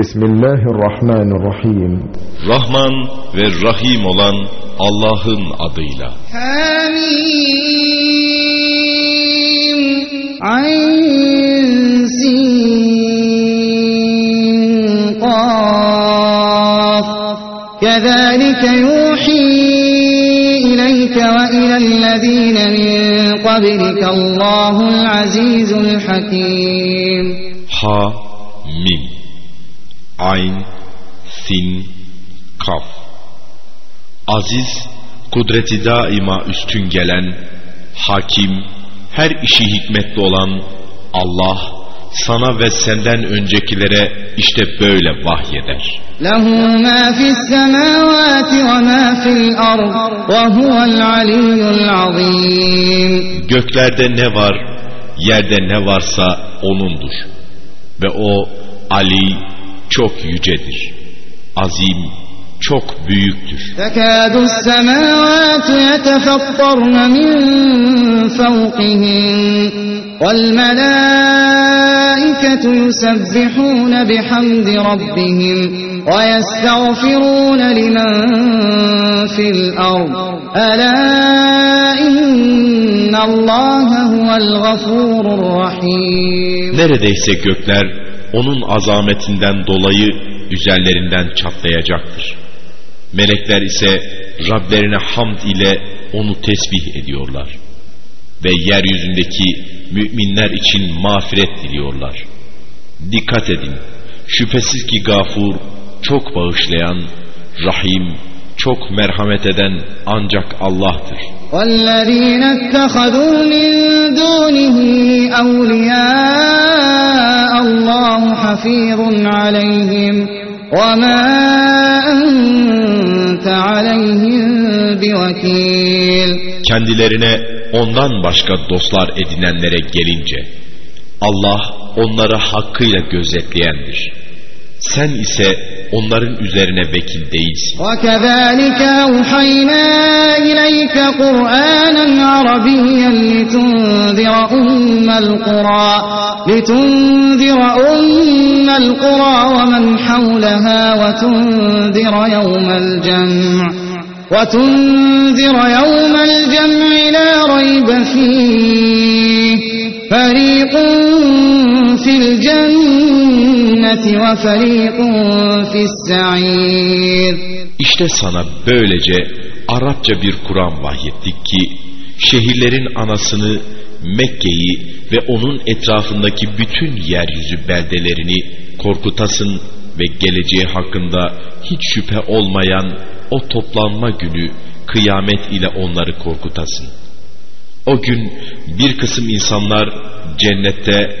Bismillahirrahmanirrahim. Rahman ve Rahim olan Allah'ın adıyla. Hamim. Ayn Qaf. Kezalike yuhi ileyke ve ilellezine min qablike Allahul azizul hakim. Ha Mim. Ayn, Sin, Kaf. Aziz, kudreti daima üstün gelen, hakim, her işi hikmetli olan Allah, sana ve senden öncekilere işte böyle vahyeder. Lehu ma fis semavati ve ma fil ard ve huvel aliyyul azim. Göklerde ne var, yerde ne varsa O'nundur. Ve O Ali, çok yücedir. Azim, çok büyüktür. تكاد السماوات يتفطرن من فوقهن والملائكة يسبحون بحمد ربهم ويستغفرون لمن في الأرض ألا إن الله هو الغفور الرحيم Neredeyse gökler onun azametinden dolayı üzerlerinden çatlayacaktır. Melekler ise Rablerine hamd ile onu tesbih ediyorlar. Ve yeryüzündeki müminler için mağfiret diliyorlar. Dikkat edin, şüphesiz ki gafur, çok bağışlayan, rahim, çok merhamet eden ancak Allah'tır. والذين اتخذوا من دونه أولياء الله حفيظ عليهم وما أنت عليهم بوكيل kendilerine ondan başka dostlar edinenlere gelince Allah onları hakkıyla gözetleyendir. Sen ise onların üzerine vekil değilsin. وكذلك أوحينا إليك قرآنا عربيا لتنذر أم القرى ومن حولها وتنذر يوم الجمع وتنذر يوم الجمع لا ريب فيه فريق İşte sana böylece Arapça bir Kur'an vahyettik ki şehirlerin anasını Mekke'yi ve onun etrafındaki bütün yeryüzü beldelerini korkutasın ve geleceği hakkında hiç şüphe olmayan o toplanma günü kıyamet ile onları korkutasın. O gün bir kısım insanlar cennette,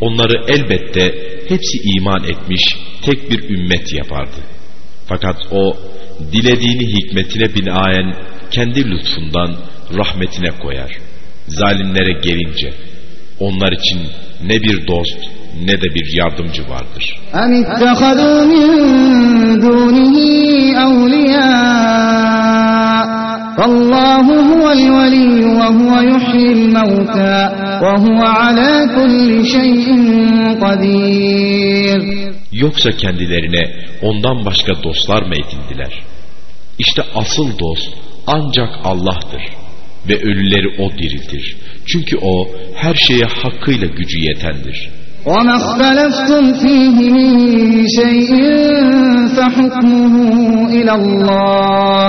onları elbette hepsi iman etmiş tek bir ümmet yapardı. Fakat o dilediğini hikmetine binaen kendi lütfundan rahmetine koyar. Zalimlere gelince onlar için ne bir dost ne de bir yardımcı vardır. أم اتخذوا من دونه أولياء فالله هو الولي وهو يحيي الموتى وهو على كل شيء قدير Yoksa kendilerine ondan başka dostlar mı edindiler? İşte asıl dost ancak Allah'tır ve ölüleri O diriltir. Çünkü O her şeye hakkıyla gücü yetendir. وما اختلفتم فيه من شيء فحكمه إلى الله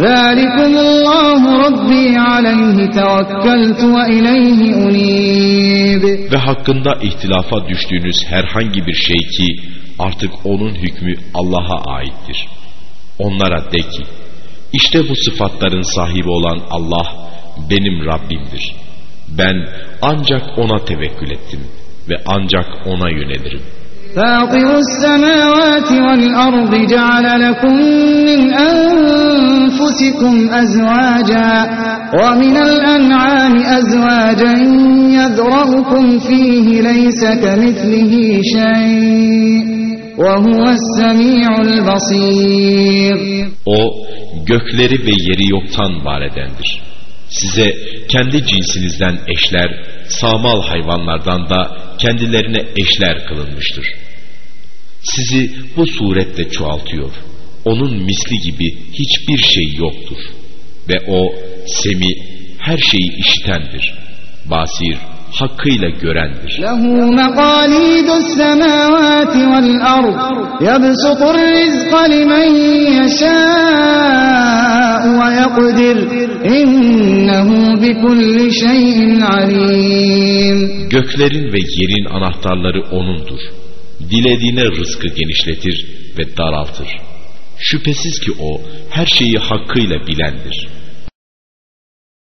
ذلكم الله ربي عليه توكلت وإليه أنيب Ve hakkında ihtilafa düştüğünüz herhangi bir şey ki artık onun hükmü Allah'a aittir. Onlara de ki, işte bu sıfatların sahibi olan Allah benim Rabbimdir. Ben ancak ona tevekkül ettim ve ancak ona yönelirim. فاطر السماوات والأرض جعل لكم من أنفسكم أنفسكم أزواجا ومن الأنعام أزواجا يذرأكم فيه ليس كمثله شيء وهو السميع البصير O gökleri ve yeri yoktan var edendir. Size kendi cinsinizden eşler, sağmal hayvanlardan da kendilerine eşler kılınmıştır. Sizi bu suretle çoğaltıyor. Onun misli gibi hiçbir şey yoktur. Ve o semi her şeyi işitendir. Basir hakkıyla görendir. Lehu maqalidus semawati vel ard yabsutur rizqa limen yasha'u ve yakdir innehu bikulli şeyin alim. Göklerin ve yerin anahtarları O'nundur. Dilediğine rızkı genişletir ve daraltır. Şüphesiz ki O her şeyi hakkıyla bilendir.